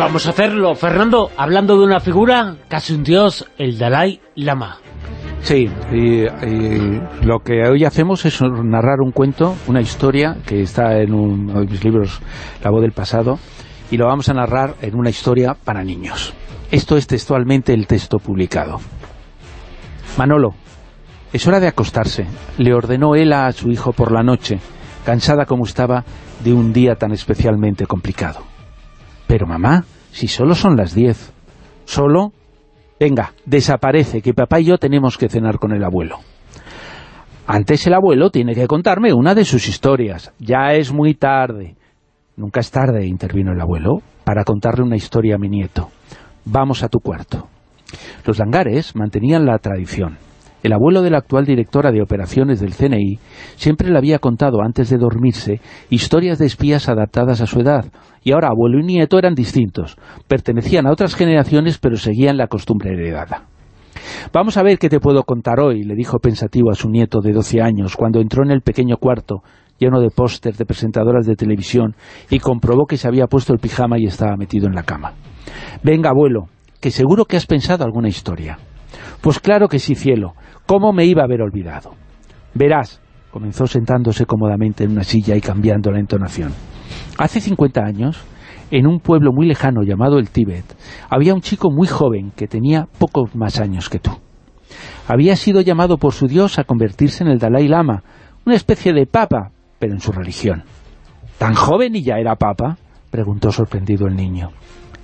vamos a hacerlo. Fernando, hablando de una figura, casi un dios, el Dalai Lama. Sí, y, lo que hoy hacemos es narrar un cuento, una historia que está en uno de mis libros, La voz del pasado, y lo vamos a narrar en una historia para niños. Esto es textualmente el texto publicado. Manolo, es hora de acostarse, le ordenó él a su hijo por la noche, cansada como estaba de un día tan especialmente complicado. Pero mamá, si solo son las diez. ¿Solo? Venga, desaparece, que papá y yo tenemos que cenar con el abuelo. Antes el abuelo tiene que contarme una de sus historias. Ya es muy tarde. Nunca es tarde, intervino el abuelo, para contarle una historia a mi nieto. Vamos a tu cuarto. Los langares mantenían la tradición. El abuelo de la actual directora de operaciones del CNI siempre le había contado antes de dormirse historias de espías adaptadas a su edad, y ahora abuelo y nieto eran distintos, pertenecían a otras generaciones pero seguían la costumbre heredada. «Vamos a ver qué te puedo contar hoy», le dijo pensativo a su nieto de 12 años cuando entró en el pequeño cuarto lleno de pósters de presentadoras de televisión y comprobó que se había puesto el pijama y estaba metido en la cama. «Venga, abuelo, que seguro que has pensado alguna historia». «Pues claro que sí, cielo. ¿Cómo me iba a haber olvidado? Verás, comenzó sentándose cómodamente en una silla y cambiando la entonación. Hace 50 años, en un pueblo muy lejano llamado el Tíbet, había un chico muy joven que tenía pocos más años que tú. Había sido llamado por su dios a convertirse en el Dalai Lama, una especie de papa, pero en su religión. ¿Tan joven y ya era papa? preguntó sorprendido el niño.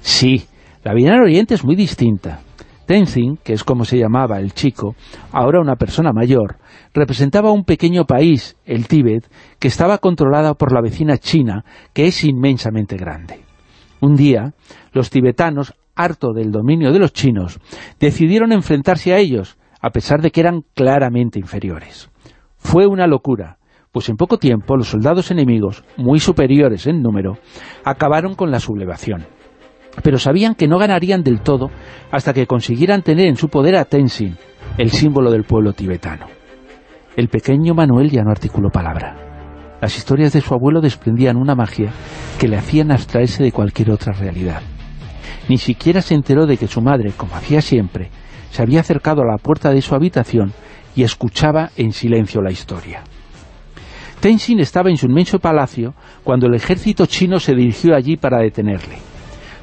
Sí, la vida en Oriente es muy distinta. Tenzin, que es como se llamaba el chico, ahora una persona mayor, representaba un pequeño país, el Tíbet, que estaba controlado por la vecina China, que es inmensamente grande. Un día, los tibetanos, harto del dominio de los chinos, decidieron enfrentarse a ellos, a pesar de que eran claramente inferiores. Fue una locura, pues en poco tiempo los soldados enemigos, muy superiores en número, acabaron con la sublevación pero sabían que no ganarían del todo hasta que consiguieran tener en su poder a Tenzin, el símbolo del pueblo tibetano. El pequeño Manuel ya no articuló palabra. Las historias de su abuelo desprendían una magia que le hacían abstraerse de cualquier otra realidad. Ni siquiera se enteró de que su madre, como hacía siempre, se había acercado a la puerta de su habitación y escuchaba en silencio la historia. Tenzin estaba en su inmenso palacio cuando el ejército chino se dirigió allí para detenerle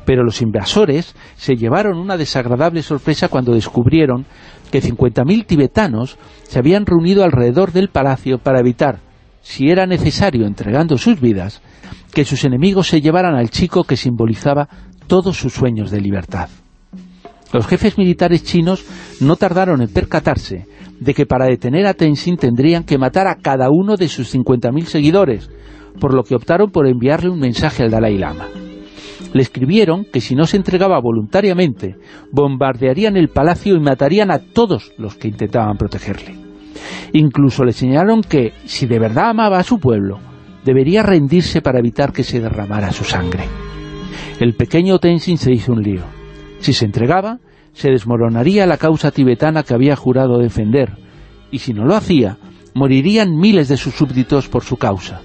pero los invasores se llevaron una desagradable sorpresa cuando descubrieron que 50.000 tibetanos se habían reunido alrededor del palacio para evitar, si era necesario entregando sus vidas, que sus enemigos se llevaran al chico que simbolizaba todos sus sueños de libertad. Los jefes militares chinos no tardaron en percatarse de que para detener a Tenzin tendrían que matar a cada uno de sus 50.000 seguidores, por lo que optaron por enviarle un mensaje al Dalai Lama le escribieron que si no se entregaba voluntariamente, bombardearían el palacio y matarían a todos los que intentaban protegerle. Incluso le señalaron que, si de verdad amaba a su pueblo, debería rendirse para evitar que se derramara su sangre. El pequeño Tenzin se hizo un lío. Si se entregaba, se desmoronaría la causa tibetana que había jurado defender, y si no lo hacía, morirían miles de sus súbditos por su causa.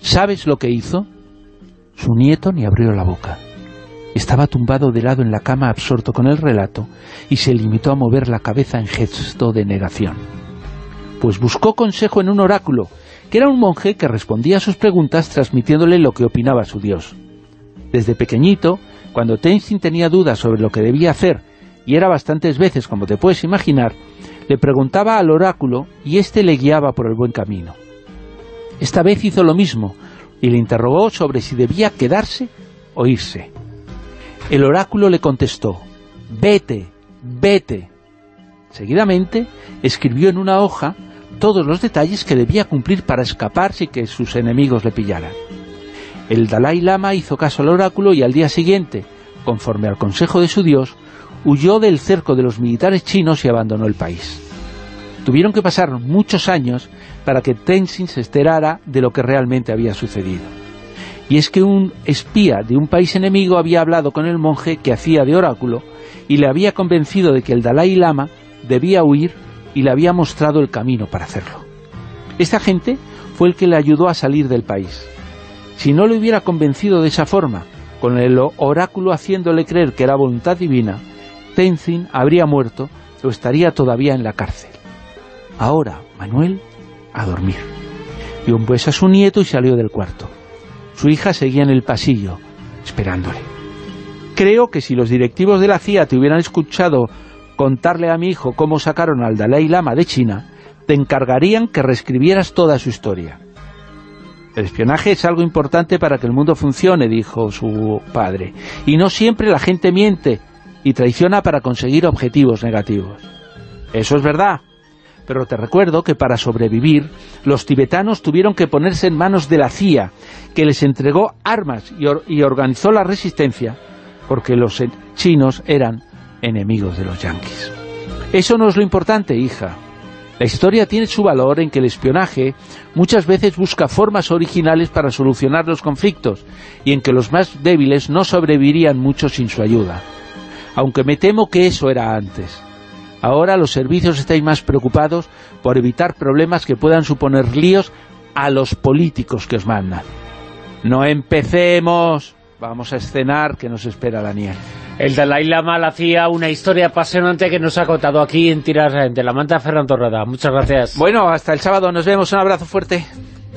¿Sabes lo que hizo? Su nieto ni abrió la boca. Estaba tumbado de lado en la cama absorto con el relato y se limitó a mover la cabeza en gesto de negación. Pues buscó consejo en un oráculo, que era un monje que respondía a sus preguntas transmitiéndole lo que opinaba su dios. Desde pequeñito, cuando Tenzin tenía dudas sobre lo que debía hacer, y era bastantes veces, como te puedes imaginar, le preguntaba al oráculo y éste le guiaba por el buen camino. Esta vez hizo lo mismo, y le interrogó sobre si debía quedarse o irse. El oráculo le contestó, vete, vete. Seguidamente escribió en una hoja todos los detalles que debía cumplir para escapar sin que sus enemigos le pillaran. El Dalai Lama hizo caso al oráculo y al día siguiente, conforme al consejo de su dios, huyó del cerco de los militares chinos y abandonó el país. Tuvieron que pasar muchos años para que Tenzin se enterara de lo que realmente había sucedido. Y es que un espía de un país enemigo había hablado con el monje que hacía de oráculo y le había convencido de que el Dalai Lama debía huir y le había mostrado el camino para hacerlo. Esta gente fue el que le ayudó a salir del país. Si no le hubiera convencido de esa forma, con el oráculo haciéndole creer que era voluntad divina, Tenzin habría muerto o estaría todavía en la cárcel. Ahora, Manuel, a dormir. Dio un beso a su nieto y salió del cuarto. Su hija seguía en el pasillo, esperándole. Creo que si los directivos de la CIA te hubieran escuchado contarle a mi hijo cómo sacaron al Dalai Lama de China, te encargarían que reescribieras toda su historia. El espionaje es algo importante para que el mundo funcione, dijo su padre. Y no siempre la gente miente y traiciona para conseguir objetivos negativos. Eso es verdad, pero te recuerdo que para sobrevivir los tibetanos tuvieron que ponerse en manos de la CIA, que les entregó armas y, organizó la resistencia, porque los chinos eran enemigos de los yanquis. Eso no es lo importante, hija. La historia tiene su valor en que el espionaje muchas veces busca formas originales para solucionar los conflictos y en que los más débiles no sobrevivirían mucho sin su ayuda. Aunque me temo que eso era antes. Ahora los servicios estáis más preocupados por evitar problemas que puedan suponer líos a los políticos que os mandan. No empecemos, vamos a escenar que nos espera la nieve. El Dalai Lama la hacía una historia apasionante que nos ha contado aquí en Tirar de la Manta Fernando Rada. Muchas gracias. Bueno, hasta el sábado. Nos vemos. Un abrazo fuerte.